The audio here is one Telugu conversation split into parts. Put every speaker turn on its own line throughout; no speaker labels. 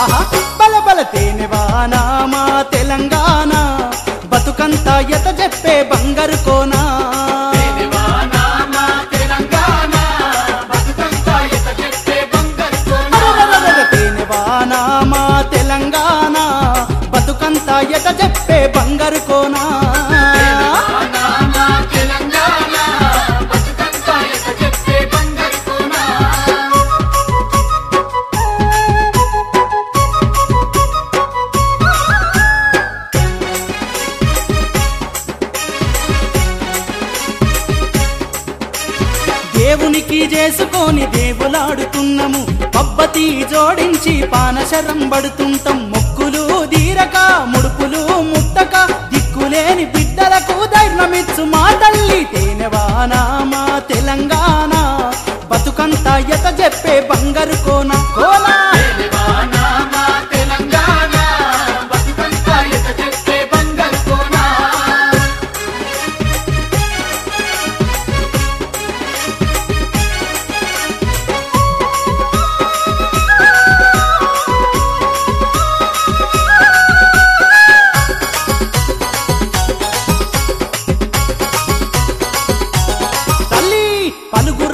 ఆహా బల బల తేనెవానా మా తెలంగాణ. బతుకంతా ఎత చెప్పే బంగారు కోనా. తెలంగాణ. బతుకంతా ఎట చెప్పే బంగారు కోనా. దేవునికి చేసుకొని దేవులాడుతున్నాము. పబ్బతి జోడించి పానశరం పడుతుంటాం. మొక్కులు దీరక ముడుపులు ముట్టక దిక్కులేని బిడ్డలకు ధైర్యమిచ్చు మా తల్లి తేనెవాన మా తెలంగాణ. బతుకంతా ఎత చెప్పే బంగారు కోన కోనా.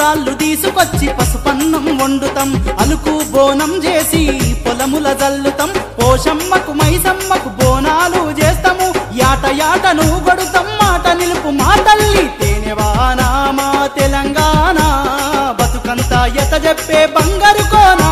రాళ్ళు తీసుకొచ్చి పసుపన్నం వండుతాం. అలుకు బోనం చేసి పొలముల జల్లుతాం. పోషమ్మకు మైసమ్మకు బోనాలు చేస్తాము. యాట యాటను గొడుతాం. మాట నిలుపు మా తల్లి తేనెవానా మా తెలంగాణ. బతుకంతా ఎత చెప్పే బంగారు కోన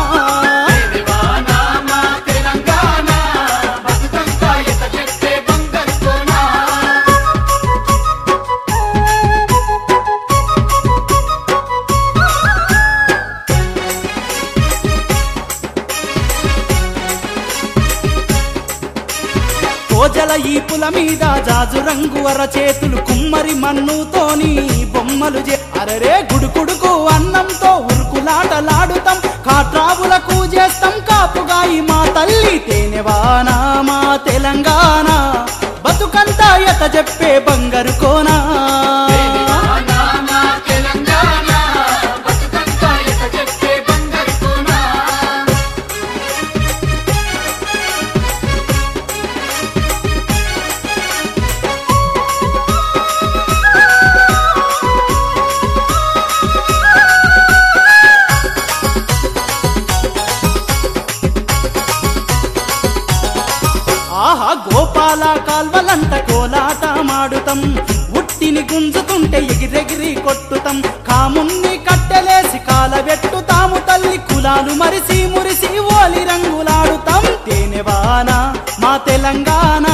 రోజల ఈపుల మీద జాజు రంగు అరచేతులు కుమ్మరి మన్నుతోని బొమ్మలు చే అరరే గుడుకుడుకు అన్నంతో ఉరుకులాటలాడుతాం. కాట్రావులకు చేస్తాం కాపుగాయి మా తల్లి తేనెవానా మా తెలంగాణ. బతుకంతా ఎత చెప్పే బంగారు కోనా? ఆహా గోపాల కోలాటమాడుతాం. కోలాట మాడుతాం ఉట్టిని గుంజుతుంటే ఎగిరెగిరి కొట్టుతాం. కామున్ని కట్టెలేసి కాలబెట్టుతాము తల్లి. కులాలు మరిసి మురిసి ఓలి రంగులాడుతాం. తేనెవాన మా తెలంగాణ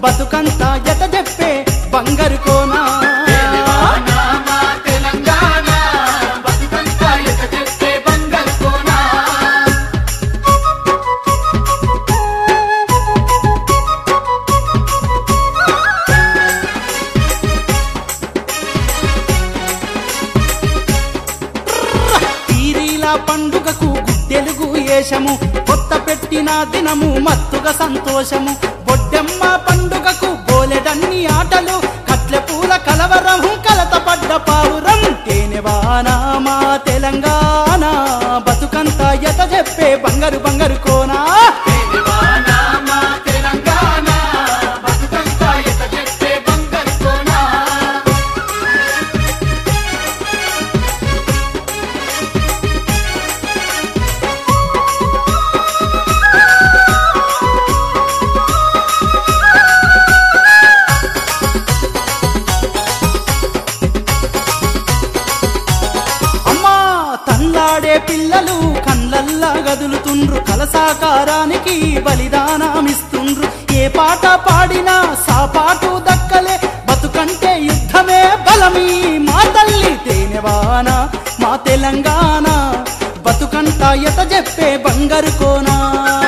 బతుకంతా ఎత చెప్పే బంగారు కో పీరీల పండుగకు తెలుగు ఏషము కొత్త పెట్టిన దినము మత్తుగా సంతోషము. బొడ్డెమ్మ పండుగకు బోలెడన్ని ఆటలు. కట్ల పూల కలవరం కలత పడ్డ పావురం. తేనెవాన మా తెలంగాణ. బతుకంతా ఎత చెప్పే బంగారు బంగారు కోనా? పిల్లలు కళ్ళల్లా గదులుతుండ్రు. కలసాకారానికి బలిదానమిస్తుండ్రు. ఏ పాట పాడినా సాపాటు దక్కలే. బతుకంటే యుద్ధమే బలమీ. మా తల్లి తేనెవాన మా తెలంగాణ. బతుకంతా ఎత చెప్పే బంగారు కోనా.